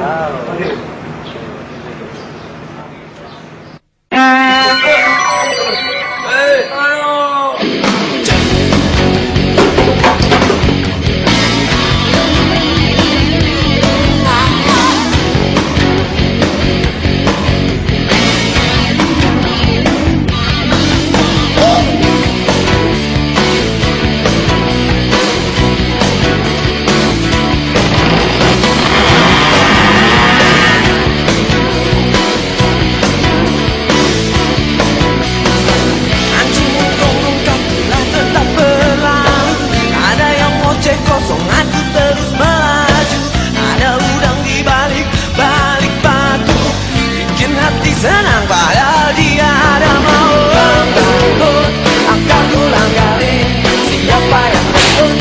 Claro. hati senang padahal ya, dia ada mau takut Angkat ulang kali siapa yang takut.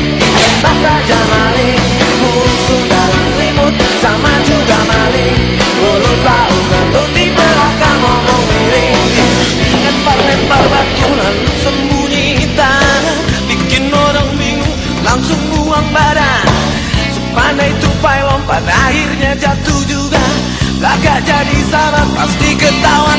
Tembak saja maling musuh dan selimut. Sama juga maling Mulut tahu ngentut di belakang ngomong miring. Lempar-lempar batu lalu sembunyi tanah Bikin orang bingung langsung buang badan. Sepandai tupai lompat akhirnya jatuh juga. Lagak jadi salah pasti ketahuan.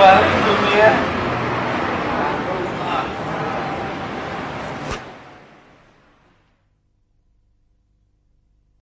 봐요.